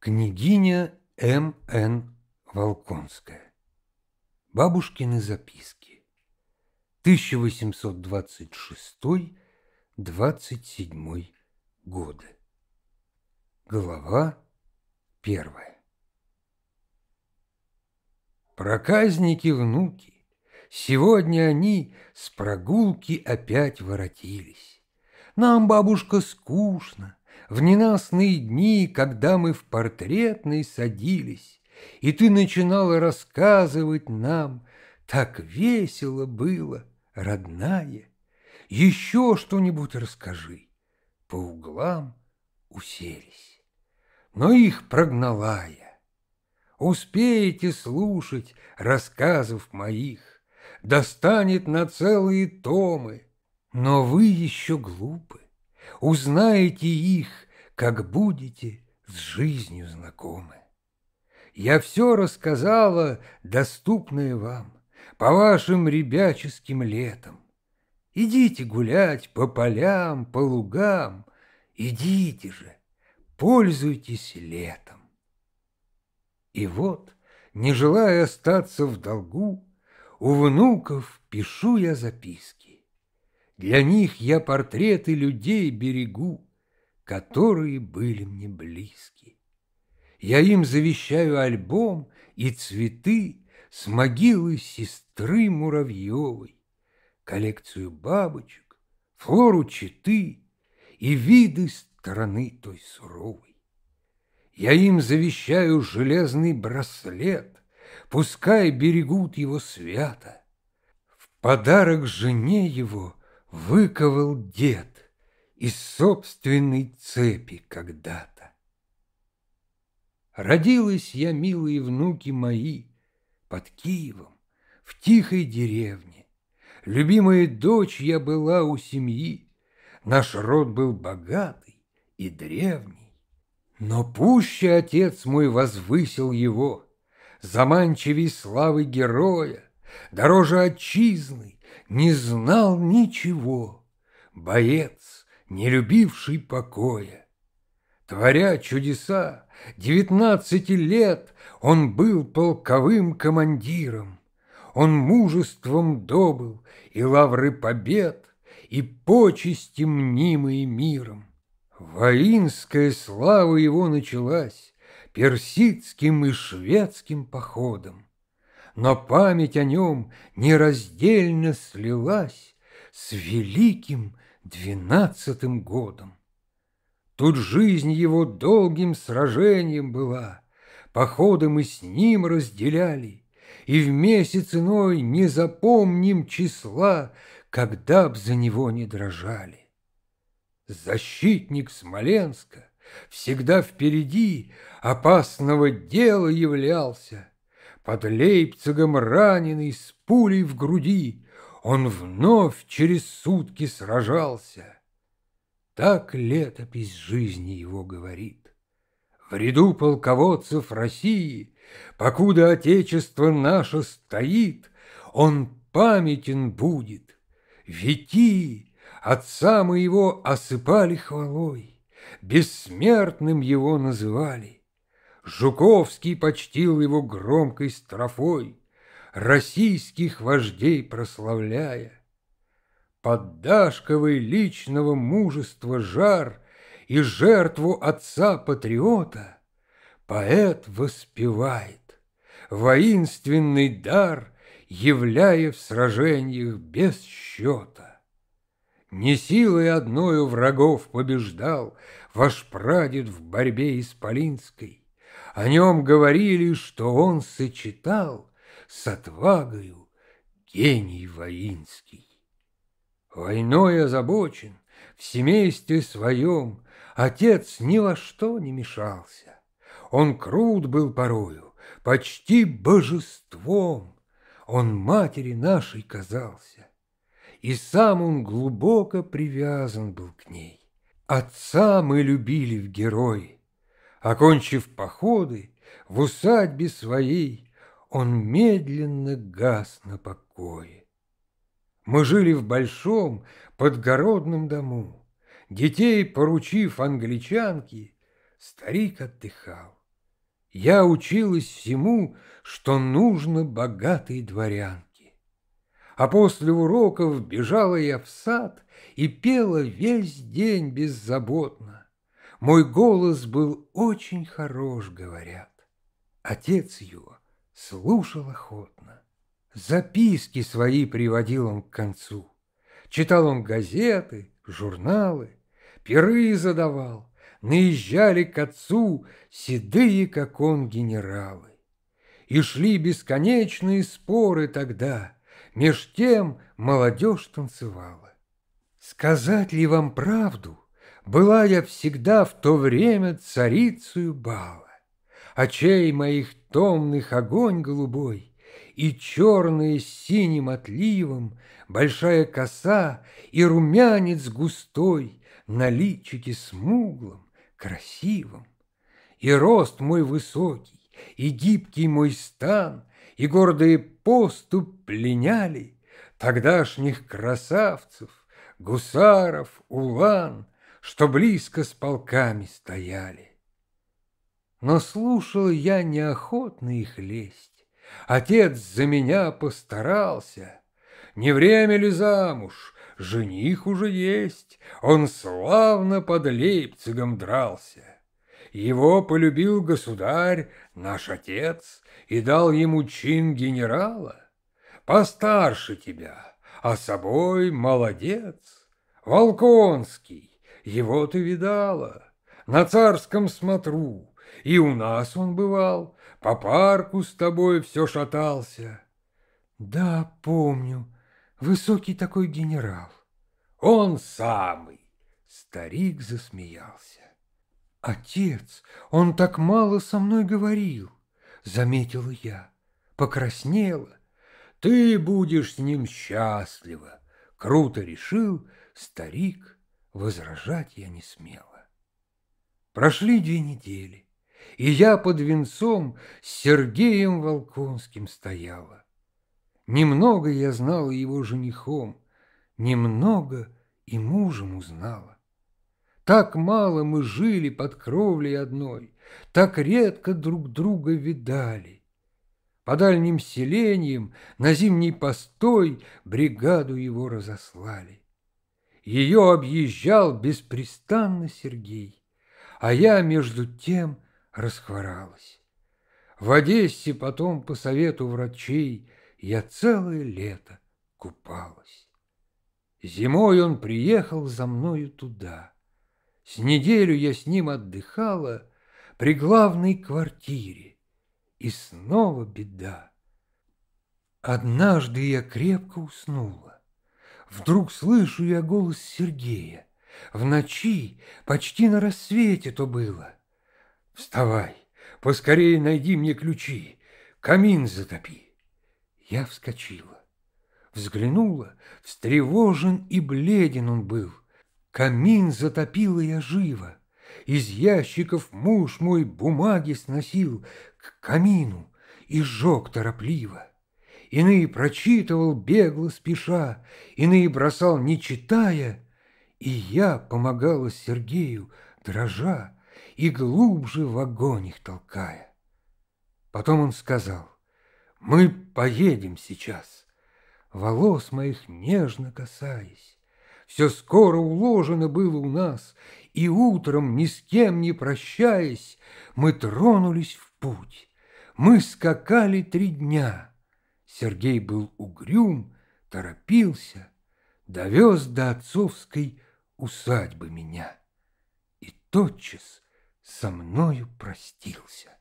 Княгиня М.Н. Волконская. Бабушкины записки. 1826-27 годы. Глава первая. Проказники-внуки, сегодня они с прогулки опять воротились. Нам, бабушка, скучно, в ненастные дни, когда мы в портретной садились, И ты начинала рассказывать нам, Так весело было, родная, Еще что-нибудь расскажи. По углам уселись. Но их прогнала я. Успеете слушать рассказов моих, Достанет на целые томы, Но вы еще глупы. Узнаете их, как будете с жизнью знакомы. Я все рассказала, доступное вам, По вашим ребяческим летам. Идите гулять по полям, по лугам, Идите же, пользуйтесь летом. И вот, не желая остаться в долгу, У внуков пишу я записки. Для них я портреты людей берегу, которые были мне близки. Я им завещаю альбом и цветы с могилы сестры Муравьевой, коллекцию бабочек, флору читы и виды страны той суровой. Я им завещаю железный браслет, пускай берегут его свято. В подарок жене его — выковал дед из собственной цепи когда-то. Родилась я, милые внуки мои, под Киевом, в тихой деревне. Любимая дочь я была у семьи, наш род был богатый и древний. Но пуще отец мой возвысил его, заманчивей славы героя, дороже отчизны, не знал ничего, боец, не любивший покоя. Творя чудеса, девятнадцати лет он был полковым командиром. Он мужеством добыл и лавры побед, и почести мнимые миром. Воинская слава его началась персидским и шведским походом но память о нем нераздельно слилась с великим двенадцатым годом. Тут жизнь его долгим сражением была, походы мы с ним разделяли, и в месяц иной не запомним числа, когда б за него не дрожали. Защитник Смоленска всегда впереди опасного дела являлся, под Лейпцигом раненый с пулей в груди, Он вновь через сутки сражался. Так летопись жизни его говорит. В ряду полководцев России, Покуда Отечество наше стоит, Он памятен будет. Витии отца моего осыпали хвалой, Бессмертным его называли. Жуковский почтил его громкой строфой, Российских вождей прославляя. Под Дашковой личного мужества жар И жертву отца-патриота Поэт воспевает, воинственный дар Являя в сражениях без счета. Не силой одною врагов побеждал Ваш прадед в борьбе исполинской, о нем говорили, что он сочетал с отвагою гений воинский. Войной озабочен, в семействе своем Отец ни во что не мешался. Он крут был порою, почти божеством, Он матери нашей казался. И сам он глубоко привязан был к ней. Отца мы любили в герое, Окончив походы, в усадьбе своей Он медленно гас на покое. Мы жили в большом подгородном дому, Детей поручив англичанке, Старик отдыхал, Я училась всему, что нужно богатой дворянке. А после уроков бежала я в сад и пела весь день беззаботно. Мой голос был очень хорош, говорят. Отец его слушал охотно. Записки свои приводил он к концу. Читал он газеты, журналы, пиры задавал, наезжали к отцу седые, как он, генералы. И шли бесконечные споры тогда, меж тем молодежь танцевала. Сказать ли вам правду, была я всегда в то время царицею бала. Очей моих томных огонь голубой, И черные с синим отливом, Большая коса и румянец густой На личике смуглом, красивом. И рост мой высокий, и гибкий мой стан, И гордые поступ пленяли Тогдашних красавцев, гусаров, улан, Что близко с полками стояли. Но слушал я неохотно их лесть. Отец за меня постарался. Не время ли замуж? Жених уже есть. Он славно под Лейпцигом дрался. Его полюбил государь, наш отец, и дал ему чин генерала. Постарше тебя, а собой молодец. Волконский, его ты видала, на царском смотру, и у нас он бывал, по парку с тобой все шатался. Да, помню, высокий такой генерал. Он самый. Старик засмеялся. Отец, он так мало со мной говорил, заметила я, покраснела. Ты будешь с ним счастлива, круто решил старик, возражать я не смела. Прошли две недели и я под венцом с Сергеем Волконским стояла. Немного я знала его женихом, немного и мужем узнала. Так мало мы жили под кровлей одной, так редко друг друга видали. По дальним селениям на зимний постой бригаду его разослали. Ее объезжал беспрестанно Сергей, а я между тем — расхворалась. В Одессе потом по совету врачей я целое лето купалась. Зимой он приехал за мною туда. С неделю я с ним отдыхала при главной квартире, и снова беда. Однажды я крепко уснула. Вдруг слышу я голос Сергея. В ночи, почти на рассвете то было — Вставай, поскорее найди мне ключи, камин затопи. Я вскочила, взглянула, встревожен и бледен он был. Камин затопила я живо. Из ящиков муж мой бумаги сносил к камину и сжег торопливо. Иные прочитывал бегло спеша, иные бросал не читая, и я помогала Сергею, дрожа, и глубже в огонь их толкая. Потом он сказал, мы поедем сейчас, волос моих нежно касаясь. Все скоро уложено было у нас, и утром, ни с кем не прощаясь, мы тронулись в путь. Мы скакали три дня. Сергей был угрюм, торопился, довез до отцовской усадьбы меня. И тотчас со мною простился.